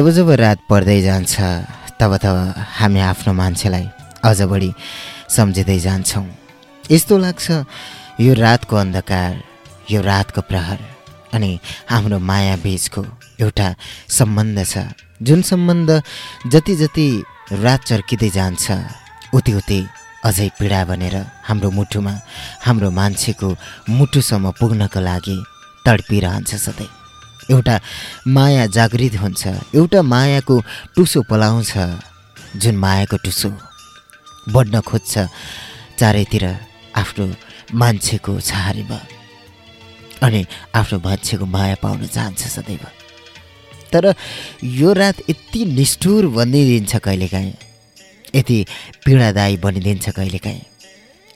जब जब रात पर्दै जान्छ तब तब हामी आफ्नो मान्छेलाई अझ बढी सम्झिँदै जान्छौँ। यस्तो लाग्छ यो रातको अन्धकार यो रातको प्रहर अनि हाम्रो माया बिचको एउटा सम्बन्ध छ। जुन सम्बन्ध जति जति रात चर्किँदै जान्छ उति उति अझै पीडा बनेर हाम्रो मुटुमा हाम्रो मान्छेको मुटुसम्म पुग्नको लागि तडपिरहन्छ सधैँ। एउटा माया जागृत हुन्छ एउटा मायाको टुसो पलाउँछ जुन मायाको टुसो बढ्न खोज्छ चारैतिर आफ्नो मान्छेको छहारीमा। अनि आफ्नो मान्छेको माया पाउन चाहन्छ सदैव। तर यो रात यति निष्ठुर बनिदिन्छ कहिलेकाहीँ यति पीडादायी बनिदिन्छ कहिलेकाहीँ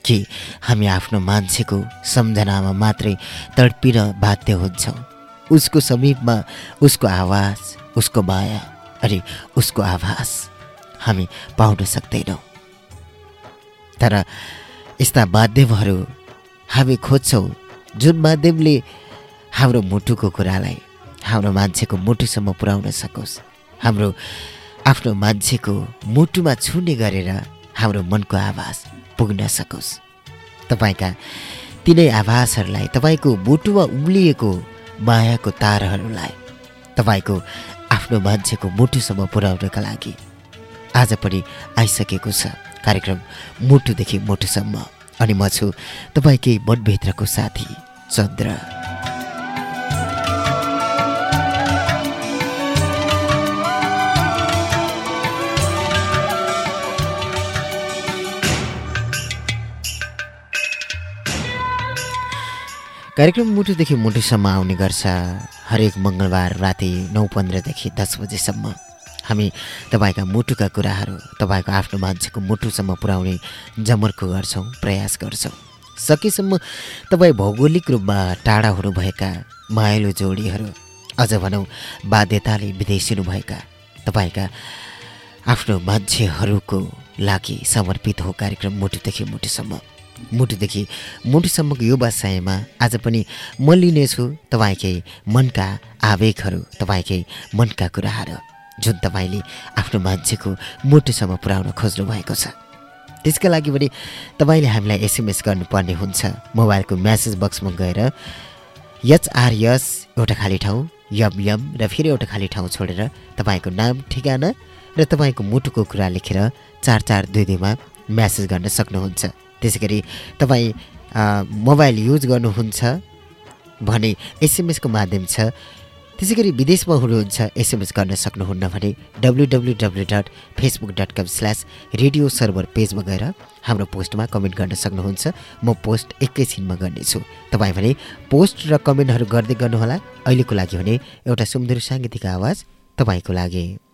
कि हामी आफ्नो मान्छेको सम्झनामा मात्रै तडपिन बाध्य हुन्छौँ। उसको समीपमा उसको आवाज उसको माया अनि उसको आभास हामी पाउन सक्दैनौँ। तर यस्ता माध्यमहरू हामी खोज्छौँ जुन माध्यमले हाम्रो मुटुको कुरालाई हाम्रो मान्छेको मुटुसम्म पुर्याउन सकोस्। हाम्रो आफ्नो मान्छेको मुटुमा छुने गरेर हाम्रो मनको आवाज पुग्न सकोस्। तपाईँका तिनै आभासहरूलाई तपाईँको मुटुमा उम्लिएको मायाको तारहरूलाई तपाईँको आफ्नो मान्छेको मुटुसम्म पुर्याउनका लागि आज पनि आइसकेको छ कार्यक्रम मुटुदेखि मुटुसम्म। अनि म छु तपाईँकै मनभित्रको साथी चन्द्र। कार्यक्रम मुटुदेखि मुटुसम्म आउने गर्छ। हरेक मङ्गलबार राति नौ पन्ध्रदेखि दस बजेसम्म। हामी तपाईँका मुटुका कुराहरू तपाईँको आफ्नो मान्छेको मुटुसम्म पुर्याउने जमर्को गर्छौँ प्रयास गर्छौँ। सकेसम्म तपाईँ भौगोलिक रूपमा टाढा हुनुभएका मायालु जोडीहरू अझ भनौँ बाध्यताले विदेशिनुभएका तपाईँका आफ्नो मान्छेहरूको लागि समर्पित हो कार्यक्रम मुटुदेखि मुटुसम्म मुटुदेखि मुटुसम्मको यो बसाइमा आज पनि म लिनेछु तपाईँकै मनका आवेगहरू तपाईँकै मनका कुराहरू जुन तपाईँले आफ्नो मान्छेको मुटुसम्म पुर्याउन खोज्नु भएको छ। त्यसका लागि पनि तपाईँले हामीलाई एसएमएस गर्नुपर्ने हुन्छ। मोबाइलको म्यासेज बक्समा गएर एचआरएस एउटा खाली ठाउँ यम यम र फेरि एउटा खाली ठाउँ छोडेर तपाईँको नाम ठेगाना र तपाईँको मुटुको कुरा लेखेर चार चार दुई दुईमा म्यासेज गर्न सक्नुहुन्छ। त्यसै गरी तपाईँ मोबाइल युज गर्नुहुन्छ भने एसएमएसको माध्यम छ त्यसै गरी विदेशमा हुनुहुन्छ एसएमएस गर्न सक्नुहुन्न भने W W W dot Facebook dot com slash radio server पेजमा गएर हाम्रो पोस्टमा कमेन्ट गर्न सक्नुहुन्छ। म पोस्ट एकैछिनमा गर्नेछु। तपाईँ भने पोस्ट र कमेन्टहरू गर्दै गर्नुहोला। अहिलेको लागि भने एउटा सुन्दर साङ्गीतिक आवाज तपाईँको लागि।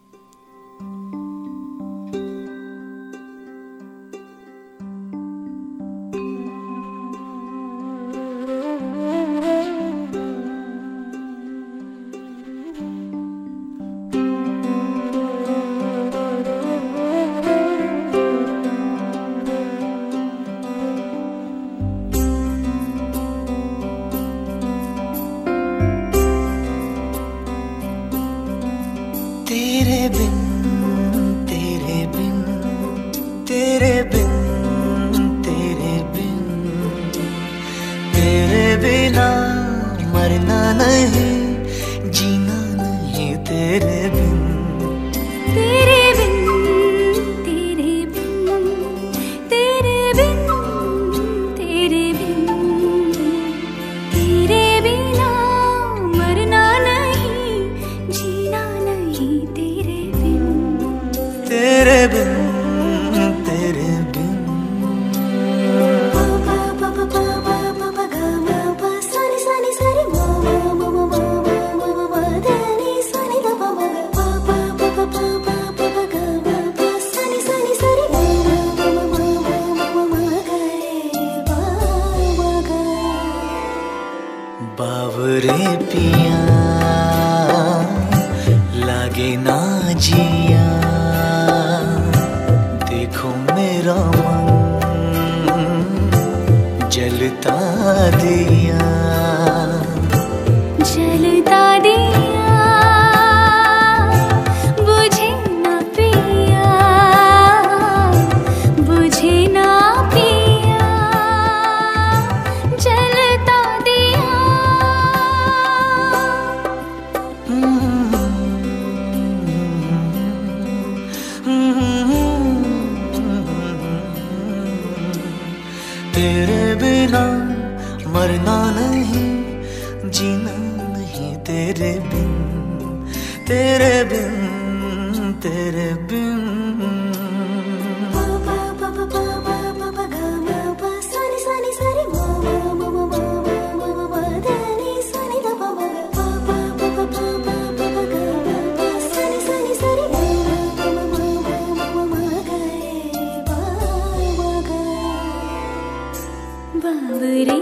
तेरे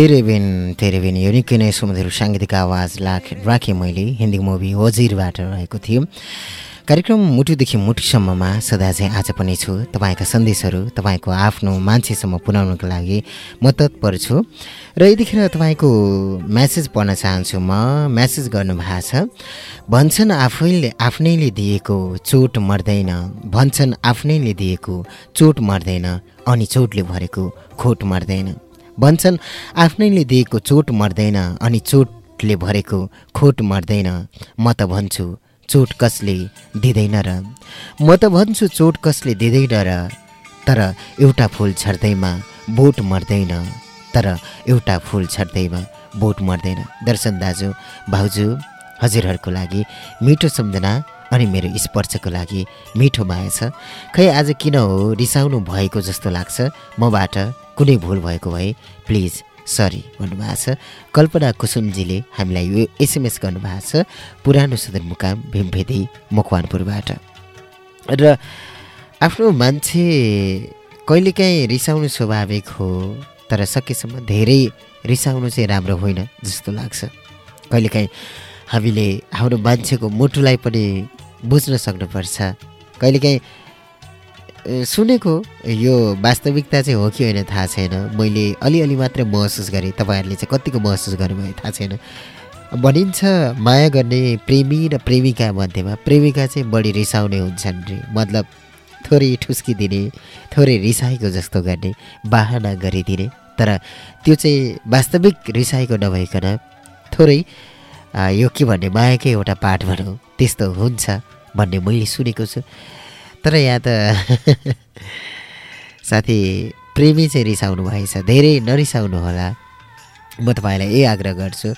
बिन तेरे बिन यो निकै नै सुमधुर साङ्गीतिक आवाज लाख राखेँ मैले हिन्दी मुभी वजिरबाट रहेको थियो। कार्यक्रम मुटुदेखि मुटुसम्ममा सदा चाहिँ आज पनि छु। तपाईँका सन्देशहरू तपाईँको आफ्नो मान्छेसम्म पुर्याउनुको लागि म तत्पर छु। र यतिखेर तपाईँको म्यासेज पढ्न चाहन्छु म। म्यासेज गर्नुभएको छ भन्छन् आफैले आफ्नैले दिएको चोट मर्दैन। भन्छन् आफ्नैले दिएको चोट मर्दैन अनि चोटले भरेको खोट मर्दैन। भन्छन् आफ्नैले दिएको चोट मर्दैन अनि चोटले भरेको खोट मर्दैन। म त भन्छु चोट कसले दिँदैन र। म त भन्छु चोट कसले दिँदैन र। तर एउटा फुल छर्दैमा बोट मर्दैन। तर एउटा फुल छर्दैमा बोट मर्दैन। दर्शन दाजु भाउजू हजुरहरूको लागि मिठो सम्झना अनि मेरो स्पर्शको लागि मिठो माया छ। खै आज किन हो? रिसाउनु भएको जस्तो लाग्छ। मबाट कुनै भुल भएको भए प्लिज सरी भन्नुभएको छ। कल्पना कुसुमजीले हामीलाई यो एसएमएस गर्नुभएको छ। पुरानो सदरमुकाम भीमभेदी मकवानपुरबाट। र आफ्नो मान्छे कहिलेकाहीँ रिसाउनु स्वाभाविक हो तर सकेसम्म धेरै रिसाउनु चाहिँ राम्रो होइन जस्तो लाग्छ। कहिलेकाहीँ हामीले हाम्रो मान्छेको मुटुलाई पनि बुझ्न सक्नुपर्छ। कहिलेकाहीँ सुनेको यो वास्तविकता चाहिँ हो कि होइन थाहा छैन। मैले अलिअलि मात्रै महसुस गरेँ तपाईँहरूले चाहिँ कतिको महसुस गर्नुभयो थाहा छैन। भनिन्छ माया गर्ने प्रेमी र प्रेमिका मध्येमा प्रेमिका चाहिँ बढी रिसाउने हुन्छन् रे। मतलब थोरै ठुस्किदिने थोरै रिसाएको जस्तो गर्ने बाहना गरिदिने। तर त्यो चाहिँ वास्तविक रिसाएको नभइकन थोरै यो के भन्ने मायाकै एउटा पाठ भनौँ। त्यस्तो हुन्छ भन्ने मैले सुनेको छु। तर यहाँ त साथी प्रेमी चाहिँ रिसाउनु भएछ धेरै नरिसाउनु होला। म तपाईँलाई यही आग्रह गर्छु।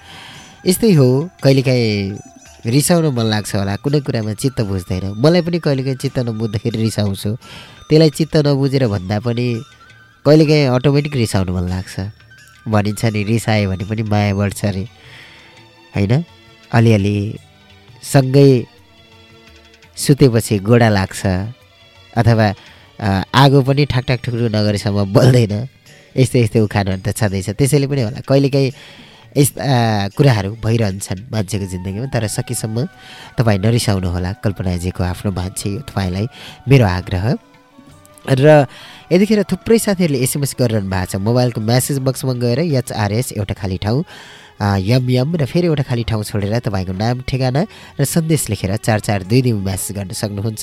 यस्तै हो कहिलेकाहीँ रिसाउनु मन लाग्छ होला कुनै कुरामा चित्त बुझ्दैन। मलाई पनि कहिलेकाहीँ चित्त नबुझ्दाखेरि रिसाउँछु। त्यसलाई चित्त नबुझेर भन्दा पनि कहिलेकाहीँ अटोमेटिक रिसाउनु मन लाग्छ। भनिन्छ नि रिसायो भने पनि माया बढ्छ अरे होइन? अलिअलि सँगै सुतेपछि गोडा लाग्छ अथवा आगो पनि ठाकठाक ठुक्रु नगरेसम्म बल्दैन। यस्तै यस्तै उखानहरू त छँदैछ। त्यसैले पनि होला कहिलेकाहीँ यस्ता कुराहरू भइरहन्छन् मान्छेको जिन्दगीमा तर सकेसम्म तपाईँ नरिसाउनु होला कल्पनाजीको आफ्नो मान्छे यो तपाईँलाई मेरो आग्रह। र यतिखेर थुप्रै साथीहरूले एसएमएस गरिरहनु भएको छ। मोबाइलको म्यासेज बक्समा गएर एचआरएस एउटा खाली ठाउँ यम यम र फेरि एउटा खाली ठाउँ छोडेर तपाईँको नाम ठेगाना र सन्देश लेखेर चार चार दुई दिन म्यासेज गर्न सक्नुहुन्छ।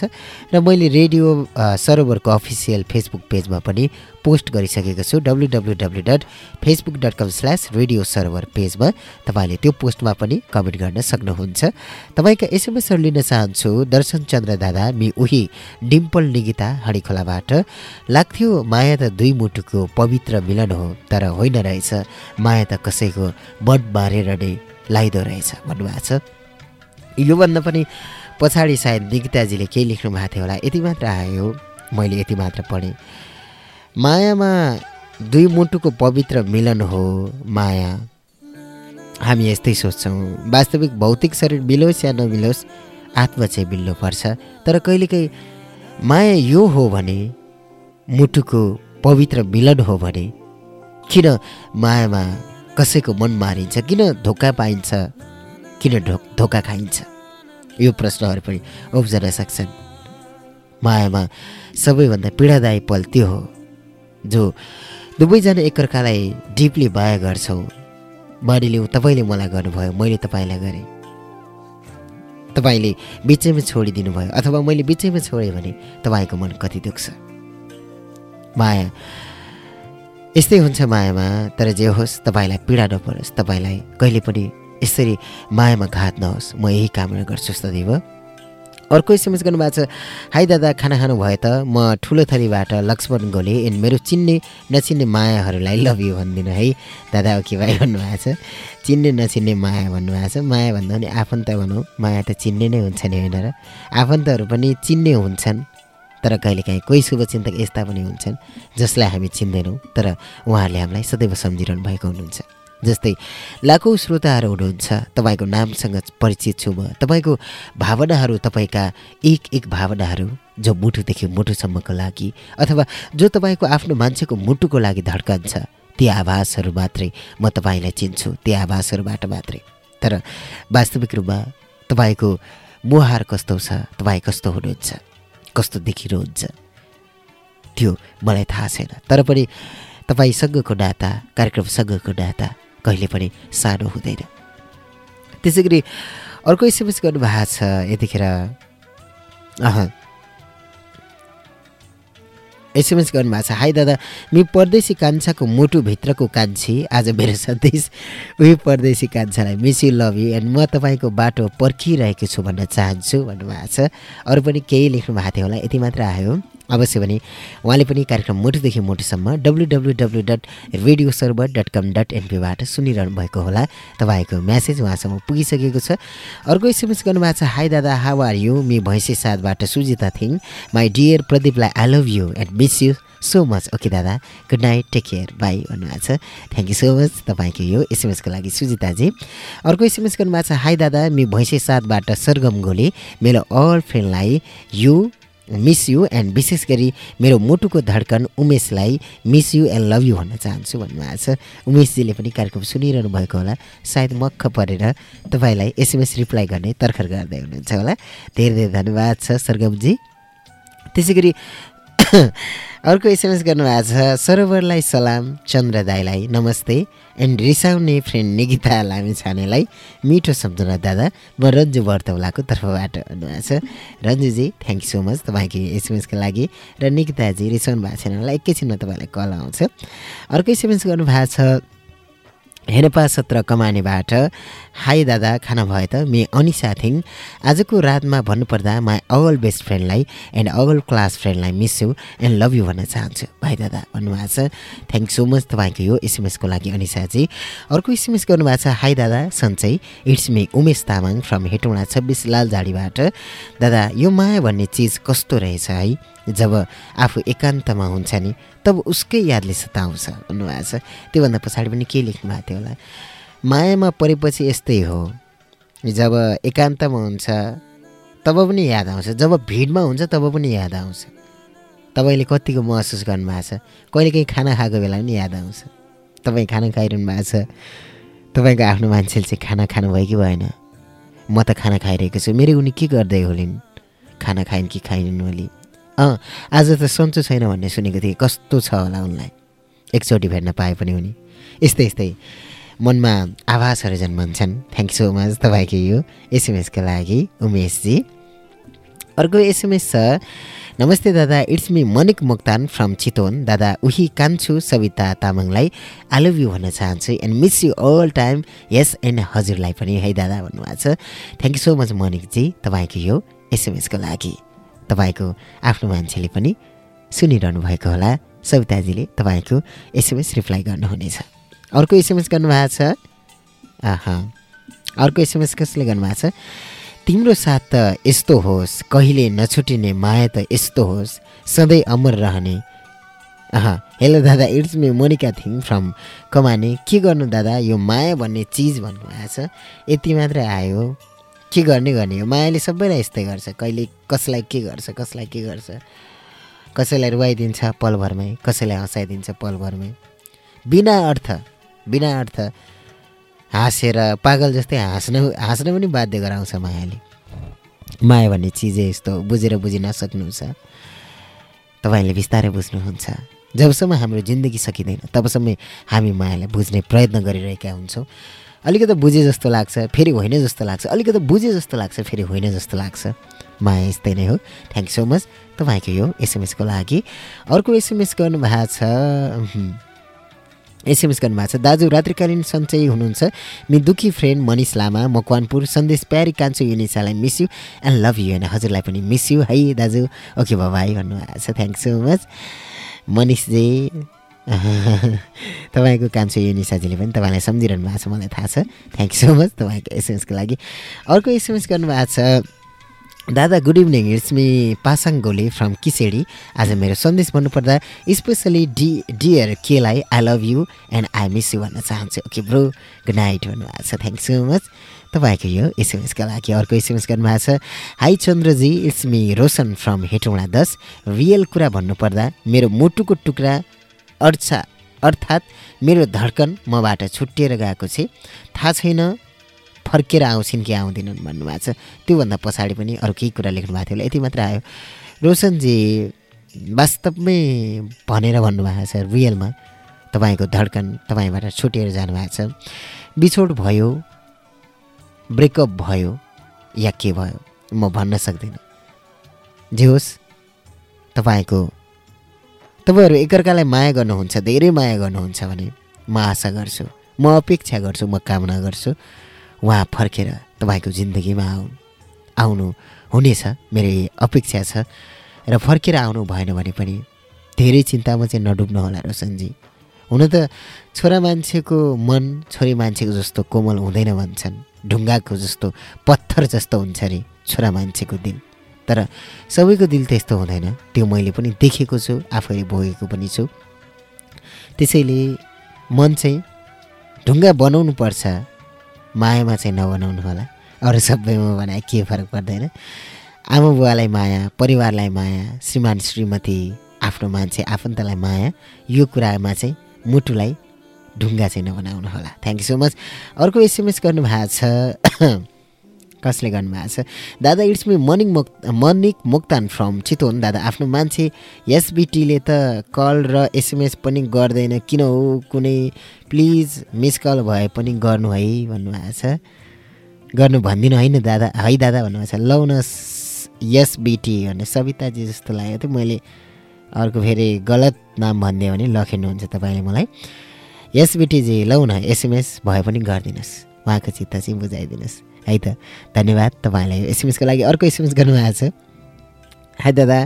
र मैले रेडियो सरोवरको अफिसियल फेसबुक पेजमा पनि पोस्ट गरिसकेको छु W W W dot Facebook dot com slash radio server पेजमा। तपाईँले त्यो पोस्टमा पनि कमेन्ट गर्न सक्नुहुन्छ। तपाईँका एसएमएसहरू लिन चाहन्छु दर्शन चन्द्र दादा मि उही डिम्पल निगिता हडिखोलाबाट लाग्थ्यो माया त दुई मुटुको पवित्र मिलन हो तर होइन रहेछ। माया त कसैको मन मारेर नै लाइदो रहेछ भन्नुभएको छ। योभन्दा पनि पछाडि सायद निगिताजीले केही लेख्नु भएको थियो होला यति मात्र आयो। मैले यति मात्र पढेँ। मायामा दुई मुटुको पवित्र मिलन हो माया। हामी यस्तै सोच्छौँ। वास्तविक भौतिक शरीर मिलोस् या नमिलोस् आत्मा चाहिँ मिल्नु पर्छ। तर कहिलेकाहीँ माया यो हो भने मुटुको पवित्र मिलन हो भने किन मायामा कसैको मन मारिन्छ किन धोका पाइन्छ किन ढो धोका खाइन्छ? यो प्रश्नहरू पनि उब्जन सक्छन्। मायामा सबैभन्दा पीडादायी पल त्यो हो। जो दुवैजना एकअर्कालाई डिपली माया गर्छौँ। मानिलिउँ तपाईँले मलाई गर्नुभयो मैले तपाईँलाई गरेँ। तपाईँले बिचैमा छोडिदिनु भयो अथवा मैले बिचैमा छोडेँ भने तपाईँको मन कति दुख्छ। माया यस्तै हुन्छ मायामा तर जे होस् तपाईँलाई पीडा नपरोस् तपाईँलाई कहिले पनि यसरी मायामा घात नहोस्। म यही कामना गर्छु सदैव। अर्को एसएमएस गर्नुभएको छ हाई दादा खाना खानुभयो त? म ठुलो थरीबाट लक्ष्मण गोले एन्ड मेरो चिन्ने नचिन्ने मायाहरूलाई लभ यु भनिदिनु है। दादा ओके भाइ भन्नुभएको छ। चिन्ने नचिन्ने माया भन्नुभएको छ। माया भन्दा पनि आफन्त भनौँ। माया त चिन्ने नै हुन्छ नि होइन र? आफन्तहरू पनि चिन्ने हुन्छन् तर कहिलेकाहीँ कोही शुभचिन्तक यस्ता पनि हुन्छन् जसलाई हामी चिन्दैनौँ तर उहाँहरूले हामीलाई सदैव सम्झिरहनु भएको हुनुहुन्छ। जस्तै लाखौँ श्रोताहरू हुनुहुन्छ। तपाईँको नामसँग परिचित छु म। तपाईँको भावनाहरू तपाईँका एक एक भावनाहरू जो मुटुदेखि मुटुसम्मको लागि अथवा जो तपाईँको आफ्नो मान्छेको मुटुको लागि धड्कन्छ ती आभासहरू मात्रै म तपाईँलाई चिन्छु। ती आभासहरूबाट मात्रै। तर वास्तविक रूपमा तपाईँको मुहार कस्तो छ? तपाईँ कस्तो हुनुहुन्छ? कस्तो देखिनुहुन्छ त्यो मलाई थाहा छैन। तर पनि तपाईँसँगको नाता कार्यक्रमसँगको नाता कहिले पनि सानो हुँदैन। त्यसै गरी अर्को एसएमएस गर्नुभएको छ यतिखेर अह एसएमएस गर्नुभएको छ। हाई दादा मि परदेशी कान्छाको मुटुभित्रको कान्छी। आज मेरो सन्देश उही परदेशी कान्छालाई miss you love you and म तपाईँको बाटो पर्खिरहेको छु भन्न चाहन्छु भन्नुभएको छ। अरू पनि केही लेख्नु भएको थियो होला यति मात्र आयो। अवश्य भने उहाँले पनि कार्यक्रम मुटुदेखि मुटुसम्म W W W dot radio server dot com dot एनपीबाट सुनिरहनु भएको होला। तपाईँको म्यासेज उहाँसम्म पुगिसकेको छ। अर्को एसएमएस गर्नुभएको छ हाई दादा हाउ आर यु मि भैँसे साथबाट Sujita Thing my dear प्रदीपलाई I love you and miss you so much okay दादा good night take care bye भन्नुभएको छ। थ्याङ्क यू सो मच तपाईँको यो एसएमएसको लागि सुजिताजी। अर्को एसएमएस गर्नुभएको छ हाई दादा मि भैँसे साथबाट सरगम गोले। मेरो अल फ्रेन्डलाई यु मिस यु एन्ड विशेष गरी मेरो मुटुको धड्कन उमेशलाई miss you and love you भन्न चाहन्छु भन्नुभएको छ। उमेशजीले पनि कार्यक्रम सुनिरहनु भएको होला। सायद मक्ख परेर तपाईँलाई एसएमएस रिप्लाई गर्ने तर्खर गर्दै हुनुहुन्छ होला। धेरै धेरै धन्यवाद छ सरगमजी। त्यसै गरी अर्को एसएमएस गर्नुभएको छ सरोवरलाई सलाम चन्द्र दाईलाई नमस्ते एन्ड रिसाउने फ्रेन्ड निकिता लामी छानेलाई मिठो सम्झना दादा म रन्जु वर्तौलाको तर्फबाट भन्नुभएको छ। Ranjuji thank you so much तपाईँको एसएमएसको लागि र निकिताजी रिसाउनु भएको छैन एकैछिनमा तपाईँलाई कल आउँछ। अर्को एसएमएस गर्नुभएको छ हेरपा सत्र कमानेबाट हाई दादा खाना भयो त? मे अनिसा थिङ आजको रातमा भन्नुपर्दा माई अगल बेस्ट फ्रेन्डलाई एन्ड अगल class फ्रेन्डलाई miss you and love you भन्न चाहन्छु। भाइ दादा भन्नुभएको छ। थ्याङ्क सो मच तपाईँको यो एसएमएसको लागि अनिसाजी। अर्को एसएमएस गर्नुभएको छ हाई दादा सन्चै it's me Umesh Tamang from Hetauda छब्बिस लालझाडीबाट दादा यो माया भन्ने चिज कस्तो रहेछ है? जब आफू एकान्तमा हुन्छ नि तब उसकै यादले सताउँछ। भन्नुभएको छ। त्योभन्दा पछाडि पनि के लेख्नु भएको थियो? होला मायामा परेपछि यस्तै हो जब एकान्तमा हुन्छ तब पनि याद आउँछ जब भिडमा हुन्छ तब पनि याद आउँछ तपाईँले कतिको महसुस गर्नुभएको छ कहिलेकाहीँ खाना खाएको बेला पनि याद आउँछ तपाईँ खाना खाइरहनु भएको छ तपाईँको आफ्नो मान्छेले चाहिँ खाना खानुभयो कि भएन म त खाना खाइरहेको छु मेरो उनी के गर्दै होलिन् खाना खाइन् कि खाइन् होली अँ आज त सन्चो छैन भन्ने सुनेको थिएँ कस्तो छ होला उनलाई एकचोटि भेट्न पाए पनि उनी यस्तै यस्तै मनमा आभासहरू जन्मन्छन्। थ्याङ्क सो मच तपाईँको यो एसएमएसको लागि उमेशजी। अर्को एसएमएस छ नमस्ते दादा it's me Manik Moktan from Chitwan. दादा उही कान्छु सविता तामाङलाई आई लभ यु भन्न चाहन्छु and miss you all time yes and हजुरलाई पनि है दादा भन्नुभएको छ। Thank you so much Manikji तपाईँको यो एसएमएसको लागि। तपाईँको आफ्नो मान्छेले पनि सुनिरहनु भएको होला। सविताजीले तपाईँको एसएमएस रिप्लाई गर्नुहुनेछ। अर्को एसएमएस गर्नुभएको छ? आहा। अर्को एसएमएस कसले गर्नुभएको छ? तिम्रो साथ त यस्तो होस् कहिले नछुटिने माया त यस्तो होस् सधैँ अमर रहने। अह हेलो दादा it's me Monika Thing from Kamane. के गर्नु दादा? यो माया भन्ने चिज भन्नुभएको छ। यति मात्रै आयो। के गर्ने गर्ने हो? मायाले सबैलाई यस्तै गर्छ। कहिले कसलाई के गर्छ कसलाई के गर्छ? कसैलाई रुवाइदिन्छ पलभरमै कसैलाई हँसाइदिन्छ पलभरमै। बिना अर्थ। बिना अर्थ हाँसेर पागल जस्तै हाँस्न हाँस्न पनि बाध्य गराउँछ मायाले। माया भन्ने चिजै यस्तो बुझेर बुझि नसक्नु छ तपाईँले बिस्तारै बुझ्नुहुन्छ। जबसम्म हाम्रो जिन्दगी सकिँदैन तबसम्म हामी मायालाई बुझ्ने प्रयत्न गरिरहेका हुन्छौँ। अलिकति बुझे जस्तो लाग्छ फेरि होइन जस्तो लाग्छ। अलिकति बुझे जस्तो लाग्छ फेरि होइन जस्तो लाग्छ। माया यस्तै नै हो। थ्याङ्क सो मच तपाईँको यो एसएमएसको लागि अर्को एसएमएस गर्नुभएको छ। एसएमएस गर्नुभएको छ। दाजु रात्रिकालीन सन्चै हुनुहुन्छ। मि दुखी फ्रेन्ड मनिष लामा मकवानपुर सन्देश प्यारी कान्छु युनिसालाई miss you and love you होइन? हजुरलाई पनि मिस यु है दाजु? ओके भाइ भन्नुभएको छ। थ्याङ्क सो मच मनिषजी तपाईँको कान्छो युनिसाजीले पनि तपाईँलाई सम्झिरहनु भएको छ मलाई थाहा छ। थ्याङ्क सो मच तपाईँको एसएमएसको लागि। अर्को एसएमएस गर्नुभएको छ। दादा good evening it's me Pasang Gole from Kisedi आज मेरो सन्देश भन्नुपर्दा specially D dear केलाई I love you and I miss you भन्न चाहन्छु। ओके ब्रो गुड नाइट भन्नुभएको छ। थ्याङ्क सो मच तपाईँको यो एसएमएसका लागि अर्को एसएमएस गर्नुभएको छ। Hi Chandraji it's me Roshan from Hetauda दस रियल कुरा भन्नुपर्दा मेरो मुटुको टुक्रा अर्छा अर्थात् मेरो धड्कन मबाट छुट्टिएर गएको छ। थाहा छैन फर्केर आउँछिन् कि आउँदैनन् भन्नुभएको छ। त्योभन्दा पछाडि पनि अरू केही कुरा लेख्नु भएको थियो होला। यति मात्र आयो। रोशनजी वास्तवमै भनेर भन्नुभएको छ रियलमा तपाईँको धड्कन तपाईँबाट छुटेर जानुभएको छ। बिछोड भयो ब्रेकअप भयो या के भयो म भन्न सक्दिनँ। जे होस् तपाईँको तपाईँहरू एकअर्कालाई माया गर्नुहुन्छ धेरै माया गर्नुहुन्छ भने म आशा गर्छु म अपेक्षा गर्छु म कामना गर्छु। उहाँ फर्केर तपाईँको जिन्दगीमा आउ आउनु हुनेछ मेरो अपेक्षा छ। र फर्केर आउनु भएन भने पनि धेरै चिन्तामा चाहिँ नडुब्नु होला रोशनजी। हुन त छोरा मान्छेको मन छोरी मान्छेको जस्तो कोमल हुँदैन भन्छन्। ढुङ्गाको जस्तो पत्थर जस्तो हुन्छ अरे छोरा मान्छेको दिल। तर सबैको दिल त्यस्तो हुँदैन। त्यो मैले पनि देखेको छु आफैले भोगेको पनि छु। त्यसैले मन चाहिँ ढुङ्गा बनाउनु पर्छ मायामा चाहिँ नबनाउनु होला। अरू सबैमा बनाए के फरक पर्दैन। आमा बुवालाई माया परिवारलाई माया श्रीमान श्रीमती आफ्नो मान्छे आफन्तलाई माया यो कुरामा चाहिँ मुटुलाई ढुङ्गा चाहिँ नबनाउनु होला। थ्याङ्क यू सो मच अर्को एसएमएस गर्नुभएको छ। कसले गर्नुभएको छ? दादा इट्स मी मर्निङ मोक मर्निक मोक्तान फ्रम चितवन। दादा आफ्नो मान्छे एसबिटीले त कल र एसएमएस पनि गर्दैन। किन हो कुनै? प्लिज मिस कल भए पनि गर्नु है भन्नुभएको छ। गर्नु भनिदिनु होइन दादा? है दादा भन्नुभएको छ। लौ न एसबिटी भन्ने सविताजी जस्तो लाग्यो थियो। मैले अर्को फेरि गलत नाम भनिदियो भने लखिनुहुन्छ तपाईँले मलाई। एसबिटीजी लौ न एसएमएस भए पनि गरिदिनुहोस् उहाँको चित्त चाहिँ बुझाइदिनुहोस् है त? धन्यवाद तपाईँलाई एसएमएसको लागि अर्को एसएमएस गर्नुभएको छ। हाई दादा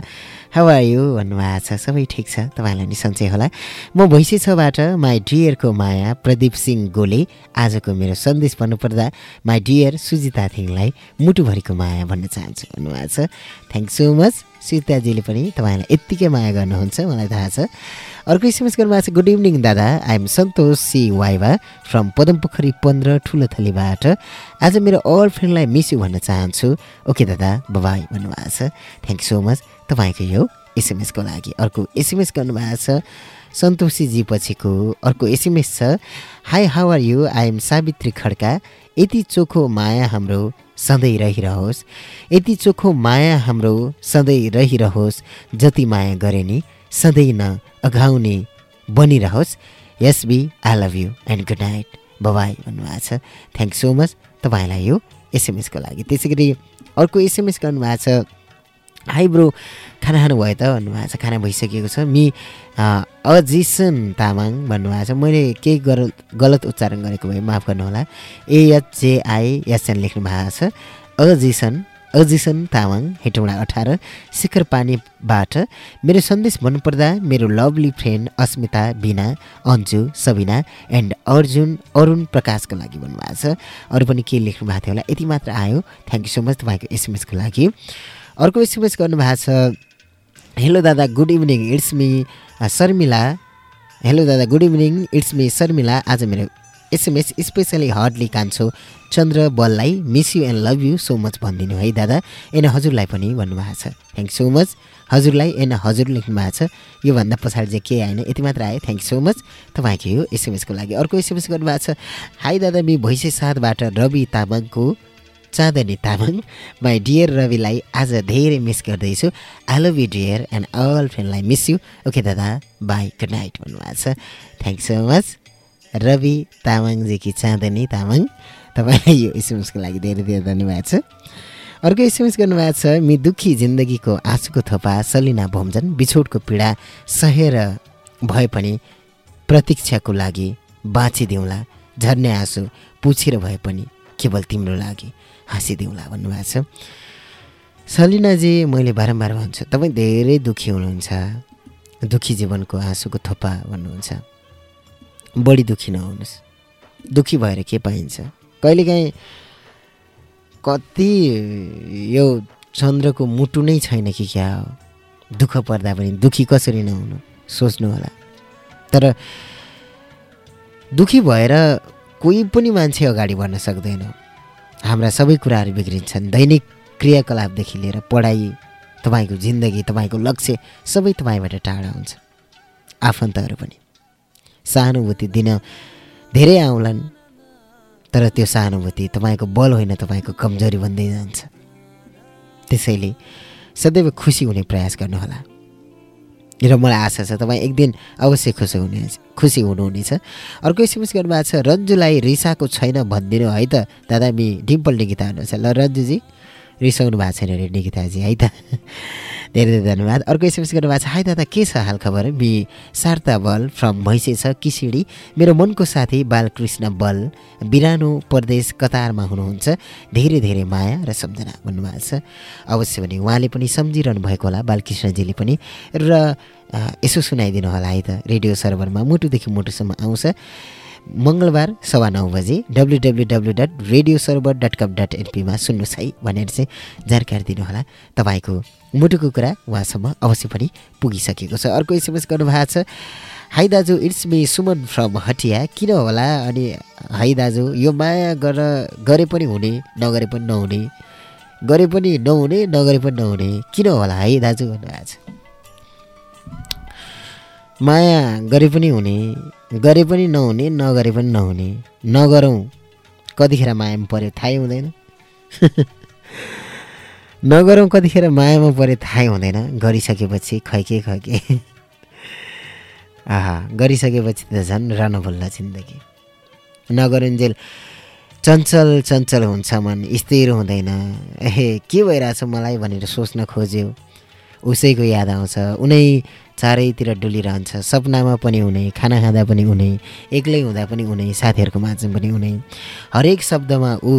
हाउ यु भन्नुभएको छ। सबै ठिक छ। तपाईँलाई नि सन्चै होला। म भैँसी छबाट माई डियरको माया प्रदीप सिंह गोले आजको मेरो सन्देश भन्नुपर्दा माई डियर सुजिता थिङलाई मुटुभरिको माया भन्न चाहन्छु भन्नुभएको छ। थ्याङ्क सो मच सुजिताजीले पनि तपाईँलाई यत्तिकै माया गर्नुहुन्छ मलाई थाहा छ। अर्को एसएमएस गर्नुभएको छ गुड इभिनिङ दादा। I am Santosh C Waiba from Padampokhari पन्ध्र ठुलो थलीबाट आज मेरो अल फ्रेन्डलाई मिस यु भन्न चाहन्छु। ओके दादा बबाई भन्नुभएको छ। थ्याङ्क यू सो मच तपाईँको यो एसएमएसको लागि। अर्को एसएमएस गर्नुभएको छ सन्तोषीजी पछिको अर्को एसएमएस छ hi how are you I am Savitri Khadka यति चोखो माया हाम्रो सधैँ रहिरहोस्। यति चोखो माया हाम्रो सधैँ रहिरहोस् जति माया गरे नि सधैँ न अघाउने बनिरहोस्। यस be I love you and good night bye bye भन्नुभएको छ। थ्याङ्क सो मच तपाईँलाई यो एसएमएसको लागि त्यसै गरी अर्को एसएमएस गर्नुभएको छ। हाई ब्रो खाना खानुभयो त भन्नुभएको छ खाना भइसकेको छ। मि अजिसन तामाङ भन्नुभएको छ। मैले केही गर गलत उच्चारण गरेको भए माफ गर्नुहोला। एएचजेआइएसएन लेख्नु भएको छ। अजिसन अजिसन तामाङ हेटौँडा अठार शिखर पानीबाट मेरो सन्देश भन्नुपर्दा मेरो lovely friend Asmita Bina Anju Sabina and Arjun Arun प्रकाशको लागि भन्नुभएको छ। अरू पनि के लेख्नु भएको थियो होला? यति मात्र आयो। थ्याङ्क यू सो मच तपाईँको एसएमएसको लागि। अर्को एसएमएस गर्नुभएको छ हेलो दादा good evening it's me Sharmila. Hello दादा good evening it's me Sharmila. आज मेरो एसएमएस स्पेसली हार्डली कान्छो चन्द्र बललाई miss you and love you so much भनिदिनु है दादा। एन हजुरलाई पनि भन्नुभएको छ। थ्याङ्क सो मच हजुरलाई एन हजुर लेख्नु भएको छ। योभन्दा पछाडि चाहिँ के आएन यति मात्र आयो। थ्याङ्क सो मच तपाईँको यो एसएमएसको लागि अर्को एसएमएस गर्नुभएको छ। हाई दादा मि भैँसे साथबाट रवि तामाङको चाँदनी तामाङ माई डियर रविलाई आज धेरै मिस गर्दैछु। I love dear and all फ्रेन्डलाई miss you okay दादा बाई गुड नाइट भन्नुभएको छ। Thank so much Ravi Tamangji कि चाँदनी तामाङ तपाईँलाई यो एसएमएसको लागि धेरै धेरै धन्यवाद छ। अर्को एसएमएस गर्नुभएको छ मि दुःखी जिन्दगीको आँसुको थोपा सलिना भोमजन बिछोडको पीडा सहेर भए पनि प्रतीक्षाको लागि बाँचिदिउँला। झर्ने आँसु पुछेर भए पनि केवल तिम्रो लागि। हाँसिदिउँला भन्नुभएको छ। सलिनाजी मैले बारम्बार भन्छु तपाईँ धेरै दुःखी हुनुहुन्छ। दुःखी जीवनको आँसुको थोपा भन्नुहुन्छ। बढी दुःखी नहुनुहोस्। दुःखी भएर के पाइन्छ? कहिलेकाहीँ कति यो चन्द्रको मुटु नै छैन कि क्या हो? दुःख पर्दा पनि दुःखी कसरी नहुनु? सोच्नु होला। तर दुःखी भएर कोही पनि मान्छे अगाडि बढ्न सक्दैन। हाम्रा सबै कुराहरू बिग्रिन्छन्। दैनिक क्रियाकलापदेखि लिएर पढाइ तपाईँको जिन्दगी तपाईँको लक्ष्य सबै तपाईँबाट टाढा हुन्छ। आफन्तहरू पनि। सहानुभूति दिन धेरै आउलान् तर त्यो सहानुभूति तपाईँको बल होइन तपाईँको कमजोरी बन्दै जान्छ। त्यसैले सदैव खुसी हुने प्रयास गर्नुहोला। र मलाई आशा छ तपाईँ एक दिन अवश्य खुसी हुने खुसी हुनुहुनेछ। अर्को एसएमएस गर्नुभएको छ रन्जुलाई रिसाएको छैन भनिदिनु है त। दादा मि डिम्पल निकिता हुनुहुन्छ ल रन्जुजी। रिसाउनु भएको छैन अरे निकिताजी है त? धेरै धेरै धन्यवाद। अर्को एसएमएस गर्नुभएको छ हाई दादा के छ हालखबर बि सार्ता बल फ्रम भैँसे छ किसिडी। मेरो मनको साथी बालकृष्ण बल बिरानो प्रदेश कतारमा हुनुहुन्छ। धेरै धेरै माया र सम्झना भन्नुभएको छ। अवश्य भने उहाँले पनि सम्झिरहनु भएको होला बालकृष्णजीले पनि। र यसो सुनाइदिनु होला है त? रेडियो सर्भरमा मुटुदेखि मुटुसम्म आउँछ। मङ्गलबार सवा नौ बजे W W W dot radio server dot com dot एनपीमा सुन्नुहोस् है भनेर चाहिँ जानकारी दिनुहोला। तपाईँको मुटुको कुरा उहाँसम्म अवश्य पनि पुगिसकेको छ। अर्को एसएमएस गर्नुभएको छ हाई दाजु it's me Suman from Hatiya. किन होला? अनि हाई दाजु यो माया गर गरे पनि हुने नगरे पनि नहुने गरे पनि नहुने नगरे पनि नहुने किन होला है दाजु? भन्नुभएको छ। माया गरे पनि हुने गरे पनि नहुने नगरे पनि नहुने नगरौँ। कतिखेर मायामा पऱ्यो थाहै हुँदैन। नगरौँ कतिखेर मायामा पऱ्यो थाहै हुँदैन। गरिसकेपछि खैके खैके। आहा गरिसकेपछि त झन् रनभुल्ला जिन्दगी। नगरुन्जेल चञ्चल चञ्चल हुन्छ मन स्थिर हुँदैन। एहे के भइरहेछ मलाई भनेर सोच्न खोज्यो। उसैको याद आउँछ। उनै चारैतिर डुलिरहन्छ। सपनामा पनि हुने खाना खाँदा पनि हुने एक्लै हुँदा पनि हुने साथीहरूको माझमा पनि हुने। हरेक शब्दमा ऊ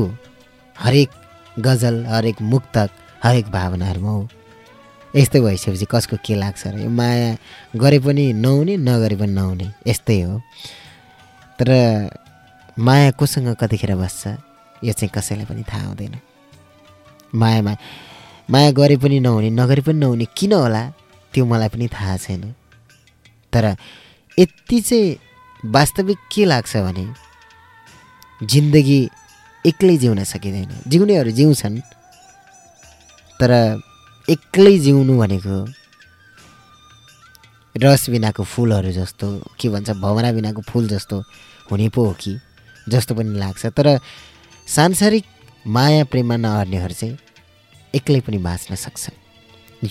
हरेक गजल हरेक मुक्तक हरेक भावनाहरूमा हो यस्तै भइसकेपछि कसको के लाग्छ र यो माया गरे पनि नहुने नगरे पनि नहुने यस्तै हो। तर माया कोसँग कतिखेर बस्छ? यो चाहिँ कसैलाई पनि थाहा हुँदैन। मायामा माया गरे पनि नहुने नगरे पनि नहुने किन होला? त्यो मलाई पनि थाहा छैन। तर यति चाहिँ वास्तविक के लाग्छ भने जिन्दगी एक्लै जिउन सकिँदैन। जिउनेहरू जिउँछन् तर एक्लै जिउनु भनेको रस बिनाको फुलहरू जस्तो के भन्छ भवरा बिनाको फुल जस्तो हुने पो हो कि जस्तो पनि लाग्छ। तर सांसारिक माया प्रेममा नहर्नेहरू चाहिँ एक्लै पनि बाँच्न सक्छन्।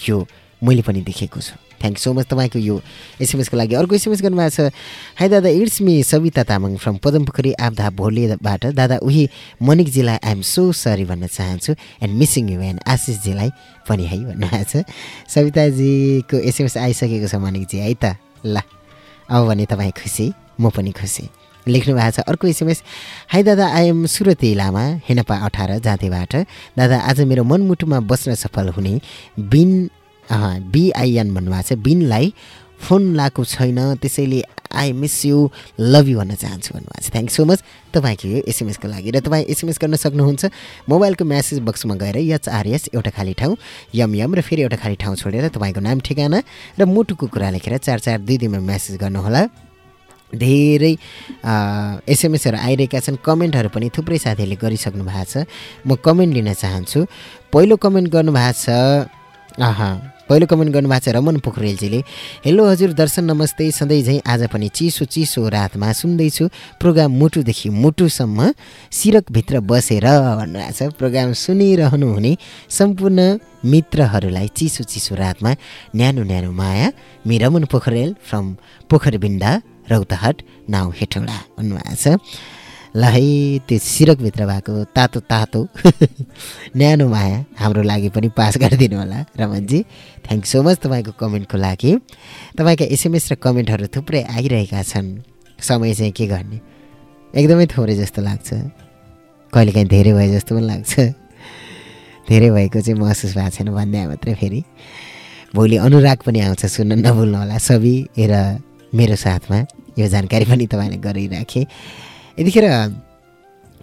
यो मैले पनि देखेको छु। थ्याङ्क सो मच तपाईँको यो एसएमएसको लागि। अर्को एसएमएस गर्नुभएको छ हाई दादा it's me Savita Tamang from Padampokhari Abdha भोलेबाट। दादा उही मनिकजीलाई आइएम सो सरी भन्न चाहन्छु एन्ड मिसिङ यु एन्ड आशिषजीलाई पनि है भन्नुभएको छ। सविताजीको एसएमएस आइसकेको छ मनिकजी है त? ल अब भने तपाईँ खुसी म पनि खुसी। लेख्नु भएको छ अर्को एसएमएस हाई दादा आइएम सुरती लामा हेनपा अठार जाँतेबाट। दादा आज मेरो मनमुटुमा बस्न सफल हुने बिन बिआइएन भन्नुभएको छ बिनलाई फोन लगाएको छैन त्यसैले I miss you love you भन्न चाहन्छु भन्नुभएको छ। थ्याङ्क सो मच तपाईँको यो एसएमएसको लागि। र तपाईँ एसएमएस गर्न सक्नुहुन्छ मोबाइलको म्यासेज बक्समा गएर एचआरएस एउटा खाली ठाउँ यम यम र फेरि एउटा खाली ठाउँ छोडेर तपाईँको नाम ठेगाना र मुटुको कुरा लेखेर चार चार दुई दिनमा म्यासेज गर्नुहोला। धेरै एसएमएसहरू आइरहेका छन्। कमेन्टहरू पनि थुप्रै साथीहरूले गरिसक्नु भएको छ। म कमेन्ट लिन चाहन्छु। पहिलो कमेन्ट गर्नुभएको छ पहिलो कमेन्ट गर्नुभएको छ रमन पोखरेलजीले हेलो हजुर दर्शन नमस्ते सधैँ झैँ आज पनि चिसो चिसो रातमा सुन्दैछु। प्रोग्राम मुटुदेखि मुटुसम्म सिरकभित्र बसेर भन्नुभएको छ। प्रोग्राम सुनिरहनु हुने सम्पूर्ण मित्रहरूलाई चिसो चिसो रातमा न्यानो न्यानो माया। Me Raman Pokharel from Pokharbinda Rautahat now Hetauda भन्नुभएको छ। ल है त्यो सिरकभित्र भएको तातो तातो न्यानो माया हाम्रो लागि पनि पास गरिदिनु होला रमनजी थ्याङ्क सो मच तपाईँको कमेन्टको लागि। तपाईँका एसएमएस र कमेन्टहरू थुप्रै आइरहेका छन्। समय चाहिँ के गर्ने? एकदमै थोरै जस्तो लाग्छ। कहिलेकाहीँ धेरै भए जस्तो पनि लाग्छ। धेरै भएको चाहिँ महसुस भएको छैन भन्ने मात्रै फेरि। भोलि अनुराग पनि आउँछ सुन्न नभुल्नु होला सबै र मेरो साथमा यो जानकारी पनि तपाईँले गरिराखेँ यतिखेर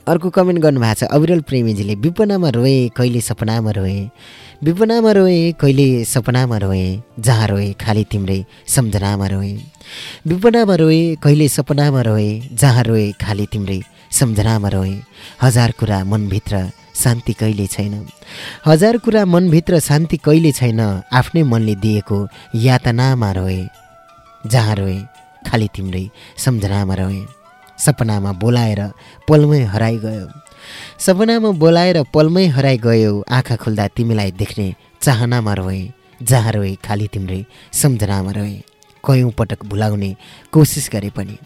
अर्को कमेन्ट गर्नुभएको छ अविरल प्रेमीजीले विपनामा रोए कहिले सपनामा रोए? विपनामा रोए कहिले सपनामा रोए? जहाँ रोए खाली तिम्रै सम्झनामा रोए। विपनामा रोए कहिले सपनामा रोए? जहाँ रोए खाली तिम्रै सम्झनामा रोए। हजार कुरा मनभित्र शान्ति कहिले छैन? हजार कुरा मनभित्र शान्ति कहिले छैन? आफ्नै मनले दिएको यातनामा रोए। जहाँ रोए खाली तिम्रै सम्झनामा रोए। सपनामा बोलाएर पलमै हराइ गयो। सपनामा बोलाएर पलमै हराइ गयो आँखा खुल्दा तिमीलाई देख्ने चाहनामा रोए जहाँ रोए खाली तिम्रै सम्झनामा रोए। कयौँ पटक भुलाउने कोसिस गरे पनि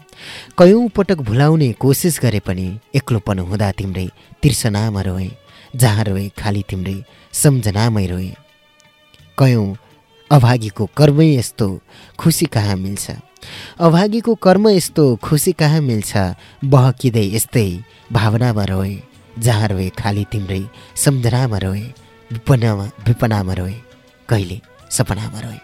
कयौँ पटक भुलाउने कोसिस गरे पनि एक्लोपन हुँदा तिम्रै तिर्सनामा रोए जहाँ रोए खाली तिम्रै सम्झनामै रोए। कयौँ अभागीको कर्मै यस्तो खुसी कहाँ मिल्छ? अभागीको कर्म यस्तो खुसी कहाँ मिल्छ? बहकिँदै यस्तै भावनामा रोए। जहाँ रोए खाली तिम्रै सम्झनामा रोए। विपनामा विपनामा रोए। कहिले सपनामा रोए।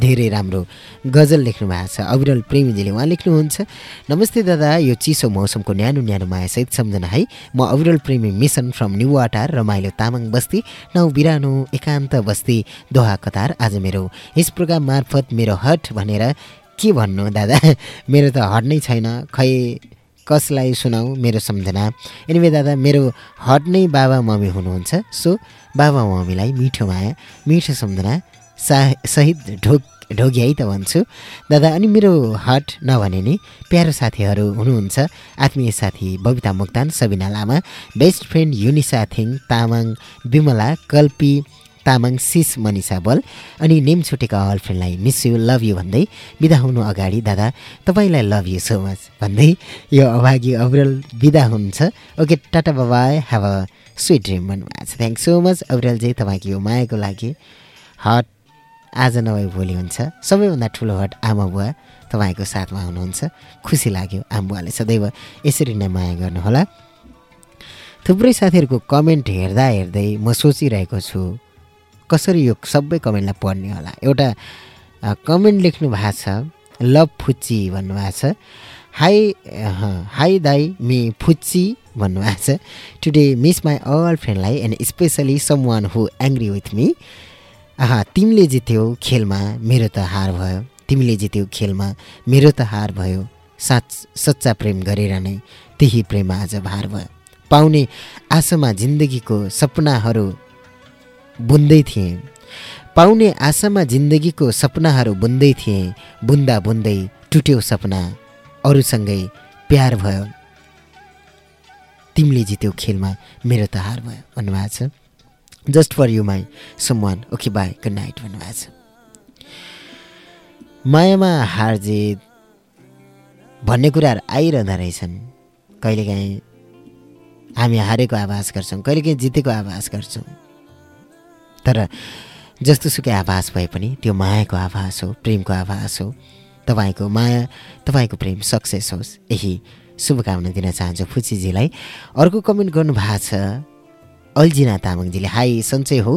धेरै राम्रो गजल लेख्नु भएको छ। अविरल प्रेमीजीले उहाँ लेख्नुहुन्छ। नमस्ते दादा यो चिसो मौसमको न्यानो न्यानो मायासहित सम्झना है। म अविरल प्रेमी मिसन फ्रम न्युवाटार रमाइलो तामाङ बस्ती नौ बिरानो एकान्त बस्ती दोहा कतार आज मेरो यस प्रोग्राम मार्फत मेरो हट भनेर के भन्नु दादा? मेरो त हट नै छैन। खै कसलाई सुनाऊ मेरो सम्झना? एनिवे दादा मेरो हट नै बाबा मम्मी हुनुहुन्छ। सो बाबा मम्मीलाई मिठो माया मिठो सम्झना सा सहित ढोक ढोगी है त भन्छु। दादा अनि मेरो हट नभने नि प्यारो साथीहरू हुनुहुन्छ। आत्मीय साथी Babita Moktan Sabina Lama best friend Yunisa Thing Tamang Bimala Kalpi Tamang sis Manisha Bal अनि नेम छुटेका गर्लफ्रेन्डलाई मिस यु लभ यु भन्दै बिदा हुनु अगाडि दादा तपाईँलाई लभ यु सो मच भन्दै यो अभागी अब्रल बिदा हुनुहुन्छ ओके टाटा बाबा अ स्विट ड्रिम भन्नुभएको छ। थ्याङ्क सो मच अब्रलजी तपाईँको यो मायाको लागि। हट आज नभए भोलि हुन्छ। सबैभन्दा ठुलो हट आमा बुवा तपाईँको साथमा हुनुहुन्छ। खुसी लाग्यो आमा बुवाले सदैव यसरी नै माया गर्नुहोला। थुप्रै साथीहरूको कमेन्ट हेर्दा हेर्दै म सोचिरहेको छु कसरी यो सबै कमेन्टलाई पढ्ने होला? एउटा कमेन्ट लेख्नु भएको छ लभ फुच्ची भन्नुभएको छ। हाई हाई दाई मी फुच्ची भन्नुभएको छ। Today miss my all फ्रेन्डलाई and especially someone who angry with me आहा तिमीले जित्यौ खेलमा मेरो त हार भयो। तिमीले जित्यौ खेलमा मेरो त हार भयो। साँच सच्चा प्रेम गरेर नै त्यही प्रेम आज भार भयो। पाउने आशामा जिन्दगीको सपनाहरू बुन्दै थिएँ। पाउने आशामा जिन्दगीको सपनाहरू बुन्दै थिएँ। बुन्दा बुन्दै टुट्यो सपना अरूसँगै प्यार भयो। तिमीले जित्यौ खेलमा मेरो त हार भयो। भन्नुभएको छ। Just for you my someone okay bye good night भन्नुभएको छ मायामा हार जित भन्ने कुराहरू आइरहँदो रहेछन्। कहिलेकाहीँ हामी हारेको आभास गर्छौँ कहिलेकाहीँ जितेको आभास गर्छौँ। तर जस्तो सुकै आभास भए पनि त्यो मायाको आभास हो प्रेमको आभास हो। तपाईँको माया तपाईँको प्रेम सक्सेस होस्। यही शुभकामना दिन चाहन्छु फुचीजीलाई अर्को कमेन्ट गर्नुभएको छ अल्जिना तामाङजीले हाई सन्चै हो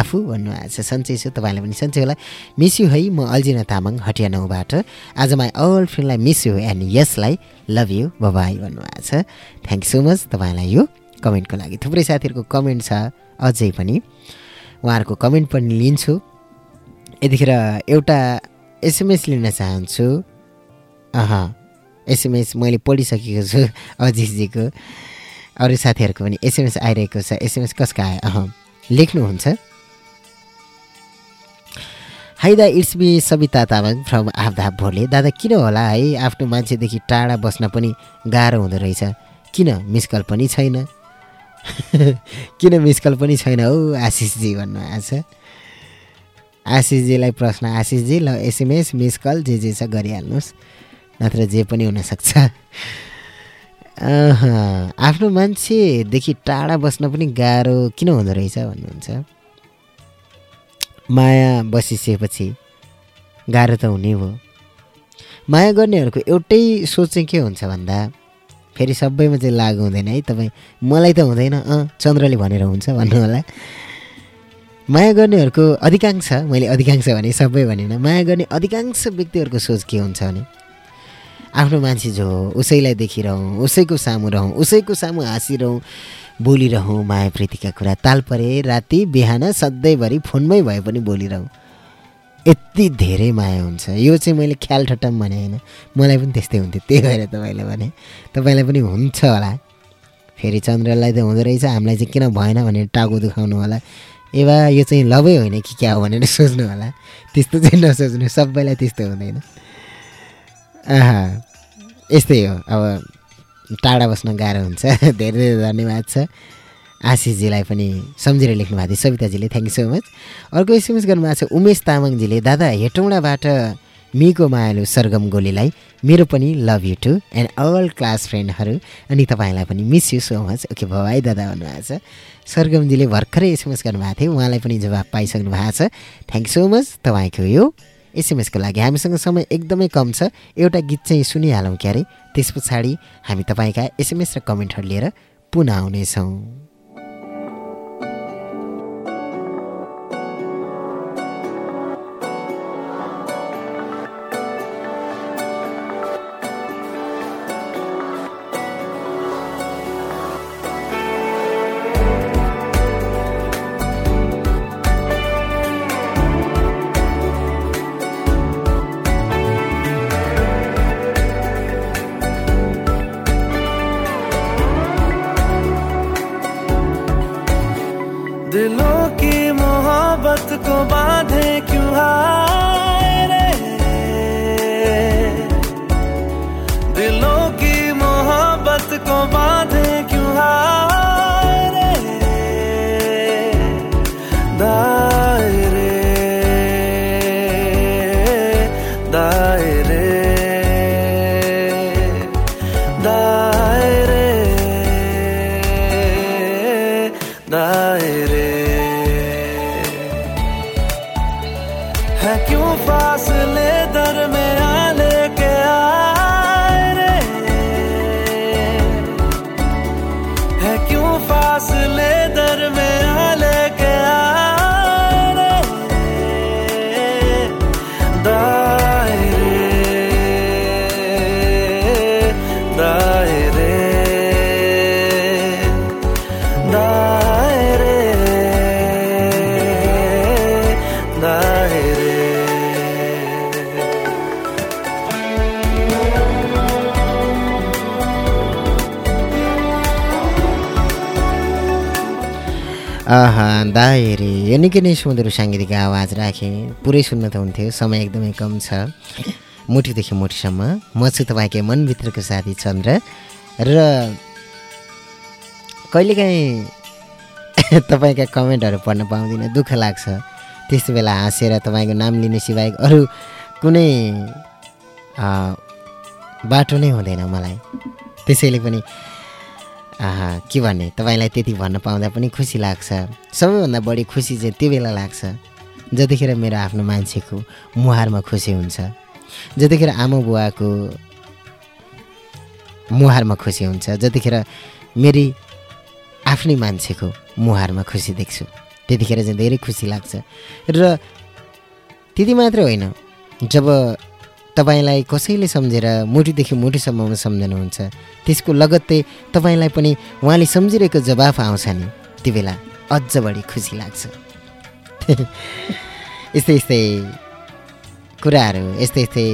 आफू भन्नुभएको छ सन्चै छु तपाईँलाई पनि सन्चै होला। मिस यु है म अल्जिना तामाङ हटिया नौबाट। आज माई अल फ्रेन्डलाई मिस यु एन्ड यसलाई लभ यु बबाई भन्नुभएको छ। थ्याङ्क सो मच तपाईँलाई यो कमेन्टको लागि। थुप्रै साथीहरूको कमेन्ट छ अझै पनि। उहाँहरूको कमेन्ट पनि लिन्छु। यतिखेर एउटा एसएमएस लिन चाहन्छु। अह एसएमएस मैले पढिसकेको छु अजितजीको। अरू साथीहरूको पनि एसएमएस आइरहेको छ। एसएमएस कसको आयो? अह लेख्नुहुन्छ। हाई दा it's me Savita Tamang from Aphdha Bhole. दादा किन होला? है आफ्नो मान्छेदेखि टाढा बस्न पनि गाह्रो हुँदो रहेछ। किन मिस कल पनि छैन? किन मिस कल पनि छैन हौ आशिषजी भन्नुभएको छ आशिषजीलाई प्रश्न आशिषजी ल एसएमएस मिस कल जे जे छ गरिहाल्नुहोस्। नत्र जे पनि हुनसक्छ। आफ्नो मान्छेदेखि टाढा बस्न पनि गाह्रो किन हुँदो रहेछ भन्नुहुन्छ? माया बसिसकेपछि गाह्रो त हुने भयो माया गर्नेहरूको एउटै सोच चाहिँ के हुन्छ भन्दा फेरि सबैमा चाहिँ लागु हुँदैन है तपाईँ मलाई त हुँदैन अँ चन्द्रले भनेर हुन्छ भन्नु होला। माया गर्नेहरूको अधिकांश मैले अधिकांश भने सबै भनेन माया गर्ने अधिकांश व्यक्तिहरूको सोच के हुन्छ भने आफ्नो मान्छे जो उसैलाई देखिरहँ उसैको सामु रहँ उसैको सामु हाँसिरहँ बोलिरहँ माया प्रीतिका कुरा। ताल परे राति बिहान सधैँभरि फोनमै भए पनि बोलिरहँ। यति धेरै माया हुन्छ। यो चाहिँ मैले ख्याल ठट्टाम भने होइन मलाई पनि त्यस्तै हुन्थ्यो। त्यही भएर तपाईँलाई भने तपाईँलाई पनि हुन्छ होला। फेरि चन्द्रलाई त हुँदो रहेछ हामीलाई चाहिँ किन भएन भनेर टाउको दुखाउनु होला। ए बा यो चाहिँ लभै होइन कि क्या हो भनेर सोच्नु होला। त्यस्तो चाहिँ नसोच्नु सबैलाई त्यस्तो हुँदैन। यस्तै हो। अब टाढा बस्न गाह्रो हुन्छ। धेरै धेरै धन्यवाद छ। आशिषजीलाई पनि सम्झेर लेख्नु भएको थियो। सविताजीले थ्याङ्क यू सो मच अर्को एसएमएस गर्नुभएको छ उमेश तामाङजीले दादा हेटौँडाबाट मिको मायालु सरगम गोलीलाई मेरो पनि love you too and all class फ्रेन्डहरू अनि तपाईँलाई पनि miss you so much okay भाइ दादा भन्नुभएको छ। सरगमजीले भर्खरै एसएमएस गर्नुभएको थियो। उहाँलाई पनि जवाब पाइसक्नु भएको छ। थ्याङ्क सो मच तपाईँको यो एसएमएसको लागि हामीसँग समय एकदमै कम छ। एउटा गीत चाहिँ सुनिहालौँ क्यारे। त्यस पछाडि हामी तपाईँका एसएमएस र कमेन्टहरू लिएर पुनः आउनेछौँ। दाइ रे यो निकै नै सुमधुर साङ्गीतिक आवाज राखेँ। पुरै सुन्न त हुन्थ्यो। समय एकदमै कम छ। मुठीदेखि मुठीसम्म। म छु तपाईँकै मनभित्रको साथी चन्द्र। र कहिलेकाहीँ तपाईँका कमेन्टहरू पढ्न पाउँदिनँ दुःख लाग्छ। त्यस्तो बेला हाँसेर तपाईँको नाम लिने सिवाय अरू कुनै बाटो नै हुँदैन मलाई। त्यसैले पनि के भन्ने? तपाईँलाई त्यति भन्न पाउँदा पनि खुसी लाग्छ। सबैभन्दा बढी खुसी चाहिँ त्यो बेला लाग्छ जतिखेर मेरो आफ्नो मान्छेको मुहारमा खुसी हुन्छ। जतिखेर आमा बुवाको मुहारमा खुसी हुन्छ जतिखेर मेरी आफ्नै मान्छेको मुहारमा खुसी देख्छु। त्यतिखेर चाहिँ धेरै खुसी लाग्छ। र त्यति मात्र होइन जब तपाईँलाई कसैले सम्झेर मुटुदेखि मुटुसम्ममा सम्झनुहुन्छ? त्यसको लगत्तै तपाईँलाई पनि उहाँले सम्झिरहेको जवाफ आउँछ नि। त्यो बेला अझ बढी खुसी लाग्छ। यस्तै यस्तै कुराहरू यस्तै यस्तै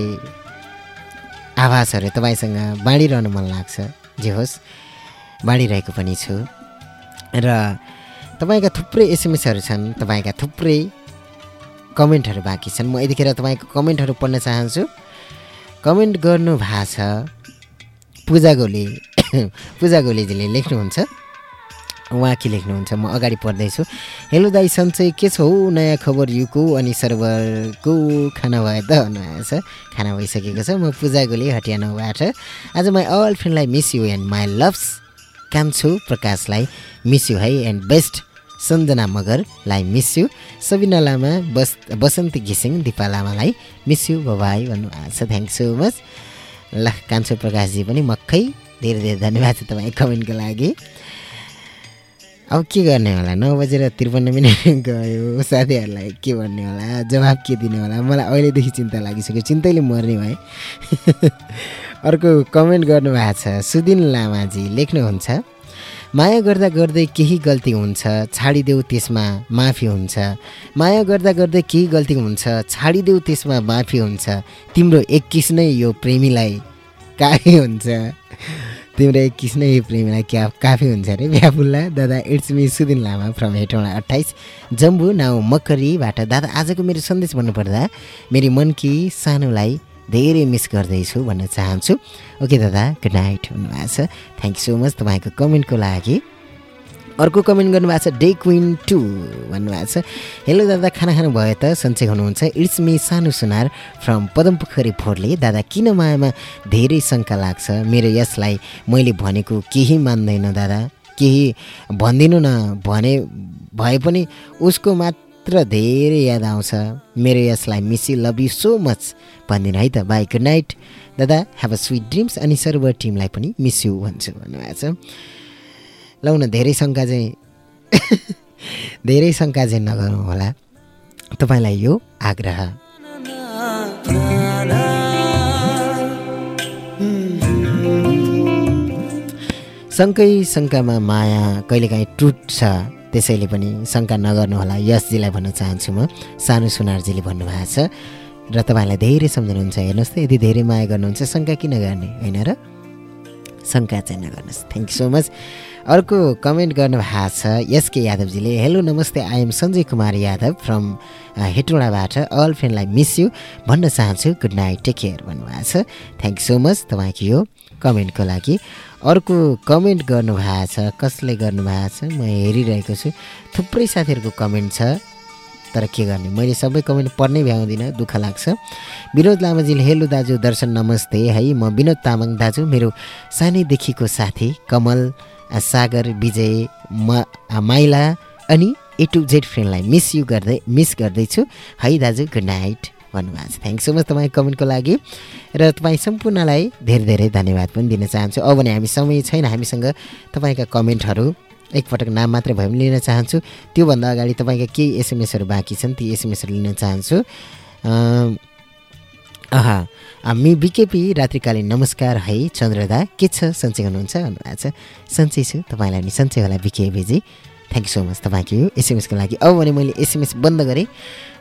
आभासहरू तपाईँसँग बाँडिरहनु मन लाग्छ। जे होस् बाँडिरहेको पनि छु। र तपाईँका थुप्रै एसएमएसहरू छन् तपाईँका थुप्रै कमेन्टहरू बाँकी छन्। म यतिखेर तपाईँको कमेन्टहरू पढ्न चाहन्छु। कमेन्ट गर्नु भएको छ। पूजा गोली पूजा गोलीजीले लेख्नुहुन्छ। उहाँ के लेख्नुहुन्छ? म अगाडि पढ्दैछु। हेलो दाई सन्चै के छ? हौ नयाँ खबर युको अनि सर्भरको खाना भयो त नयाँ छ। खाना भइसकेको छ। म पूजा गोली हटियानबाट। आज my all फ्रेन्डलाई miss you and my loves. कान्छु प्रकाशलाई। मिस यु है एन्ड बेस्ट। सञ्जना मगरलाई मिस यु सबिना लामा बस बसन्ती घिसिङ दिपा लामालाई मिस यु भन्नुभएको छ। थ्याङ्क सो मच ल कान्छो प्रकाशजी पनि मक्खै धेरै धेरै धन्यवाद छ तपाईँ कमेन्टको लागि। अब के गर्ने होला? नौ बजेर त्रिपन्न मिनट गयो। साथीहरूलाई के भन्ने होला? जवाब के दिने होला? मलाई अहिलेदेखि चिन्ता लागिसक्यो। चिन्तैले मर्ने भए। अर्को कमेन्ट गर्नुभएको छ। सुदिन लामाजी लेख्नुहुन्छ। माया गर्दा गर्दै केही गल्ती हुन्छ छाडिदेऊ त्यसमा माफी हुन्छ। माया गर्दा गर्दै केही गल्ती हुन्छ छाडिदेऊ त्यसमा माफी हुन्छ। तिम्रो एक किस नै यो प्रेमीलाई काफी हुन्छ। तिम्रो एक किस नै यो प्रेमीलाई क्या काफी हुन्छ अरे? भ्याफुल्ला दादा it's me Sudin Lama from Hetauda अट्ठाइस। जम्बू नाउ मकरीबाट। दादा आजको मेरो सन्देश भन्नुपर्दा मेरो मनकी सानोलाई धेरै मिस गर्दैछु भन्न चाहन्छु। ओके दादा गुड नाइट भन्नुभएको छ। थ्याङ्क यू सो मच तपाईँको कमेन्टको लागि। अर्को कमेन्ट गर्नुभएको छ डे क्विन टू भन्नुभएको छ। हेलो दादा खाना खानु भयो त? सन्चै हुनुहुन्छ। इट्स मी सानो सुनार फ्रम पदमपोखरी फोरले। दादा किन मायामा धेरै शङ्का लाग्छ? मेरो यसलाई मैले भनेको केही मान्दैन दादा। केही भनिदिनु न भने भए पनि उसको मात्र धेरै याद आउँछ। मेरो यसलाई miss love you so much भनिदिनु है त। बाई गुड नाइट दादा हेभ अ स्विट ड्रिम्स अनि सर्भर टिमलाई पनि मिस यु भन्छु भन्नुभएको छ। ल धेरै शङ्का चाहिँ धेरै शङ्का चाहिँ नगरौँ होला। तपाईँलाई यो आग्रह। शङ्कै शङ्कामा माया कहिलेकाहीँ टुट्छ त्यसैले पनि शङ्का नगर्नुहोला यशजीलाई भन्न चाहन्छु म। सानो सुनारजीले भन्नुभएको छ र तपाईँलाई धेरै सम्झाउनुहुन्छ हेर्नुहोस् त यदि धेरै माया गर्नुहुन्छ शङ्का किन गर्ने? होइन र? शङ्का चाहिँ नगर्नुहोस्। थ्याङ्क यू सो मच अर्को कमेन्ट गर्नुभएको छ एसके यादवजीले हेलो नमस्ते I am Sanjay Kumar Yadav from हेटोडाबाट। All फ्रेन्डलाई मिस यु भन्न चाहन्छु गुड नाइट टेक केयर भन्नुभएको छ। थ्याङ्क यू सो मच तपाईँको यो कमेन्टको लागि। अर्को कमेन्ट गर्नुभएको छ कसले गर्नुभएको छ? म हेरिरहेको छु। थुप्रै साथीहरूको कमेन्ट छ तर के गर्ने? मैले सबै कमेन्ट पढ्नै भ्याउँदिनँ दुःख लाग्छ। विनोद लामाजीले हेलो दाजु दर्शन नमस्ते। है म विनोद तामाङ दाजु मेरो सानैदेखिको साथी कमल सागर विजय म माइला अनि ए टु जेड फ्रेन्डलाई मिस यु गर्दै मिस गर्दैछु। है दाजु गुड नाइट भन्नुभएको छ। थ्याङ्क सो मच तपाईँ कमेन्टको लागि। र तपाईँ सम्पूर्णलाई धेरै धेरै धन्यवाद पनि दिन चाहन्छु। अब भने हामी समय छैन हामीसँग तपाईँका कमेन्टहरू एकपटक नाम मात्रै भए पनि लिन चाहन्छु। त्योभन्दा अगाडि तपाईँका केही एसएमएसहरू बाँकी छन् ती एसएमएसहरू लिन चाहन्छु। आहा मि बिकेपी रात्रिकालीन नमस्कार है चन्द्रदा के छ? सन्चै हुनुहुन्छ? भन्नुभएको छ। सन्चै छु। तपाईँलाई नि सन्चै होला बिकेबीजी थ्याङ्क यू सो मच तपाईँको यो एसएमएसको लागि। अब भने मैले एसएमएस बन्द गरेँ।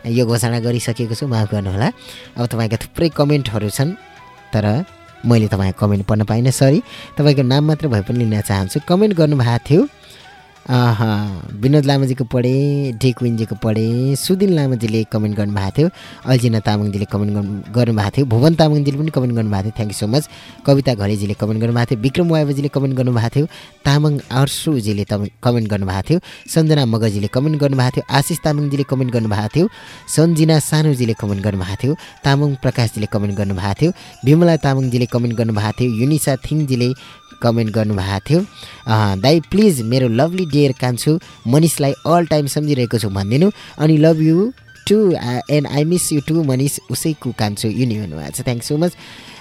यो घोषणा गरिसकेको छु माफ गर्नुहोला। अब तपाईँका थुप्रै कमेन्टहरू छन् तर मैले तपाईँको कमेन्ट पढ्न पाइनँ सरी। तपाईँको नाम मात्र भए पनि लिन चाहन्छु। कमेन्ट गर्नुभएको थियो। विनोद लामाजीको पढेँ डी क्विन्जीको पढेँ सुदिन लामाजीले कमेन्ट गर्नुभएको थियो अल्जिना तामाङजीले कमेन्ट गर्नु गर्नुभएको थियो भुवन तामाङजीले पनि कमेन्ट गर्नुभएको थियो thank you so much Kavita घरेजीले comment गर्नुभएको थियो विक्रम वाइबाजीले कमेन्ट गर्नुभएको थियो तामाङ अर्सुजीले कमेन्ट गर्नुभएको थियो सञ्जना मगजीले कमेन्ट गर्नुभएको थियो आशिष तामाङजीले कमेन्ट गर्नुभएको थियो सन्जिना सानुजीले कमेन्ट गर्नुभएको थियो तामाङ प्रकाशजीले कमेन्ट गर्नुभएको थियो विमला तामाङजीले कमेन्ट गर्नुभएको थियो युनिसा थिङजीले कमेन्ट गर्नुभएको थियो। दाई प्लिज मेरो लभली डियर कान्छु मनिषलाई अल टाइम सम्झिरहेको छु भनिदिनु। अनि love you too and I miss you too Manish उसैको कान्छु युनि भन्नुभएको छ। थ्याङ्क सो मच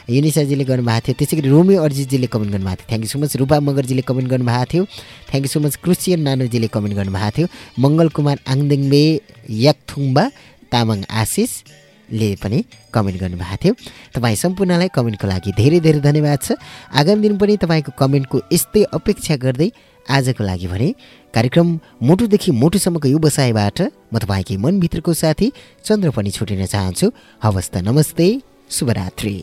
युनिसाजीले गर्नुभएको थियो। त्यसै गरी रोमी अर्जितजीले कमेन्ट गर्नुभएको थियो। Thank you so much Rupa मगरजीले comment गर्नुभएको थियो। Thank you so much Christian नानुजीले comment गर्नुभएको थियो। मङ्गल कुमार आङदेङबे याकथुङबा तामाङ आशिष। ले पनि कमेन्ट गर्नुभएको थियो। तपाईँ सम्पूर्णलाई कमेन्टको लागि धेरै धेरै धन्यवाद छ। आगामी दिन पनि तपाईँको कमेन्टको यस्तै अपेक्षा गर्दै आजको लागि भने कार्यक्रम मोटुदेखि मोटुसम्मको व्यवसायबाट म तपाईँकै मनभित्रको साथी चन्द्र पनि छुटिन चाहन्छु। हवस् त नमस्ते शुभरात्रि।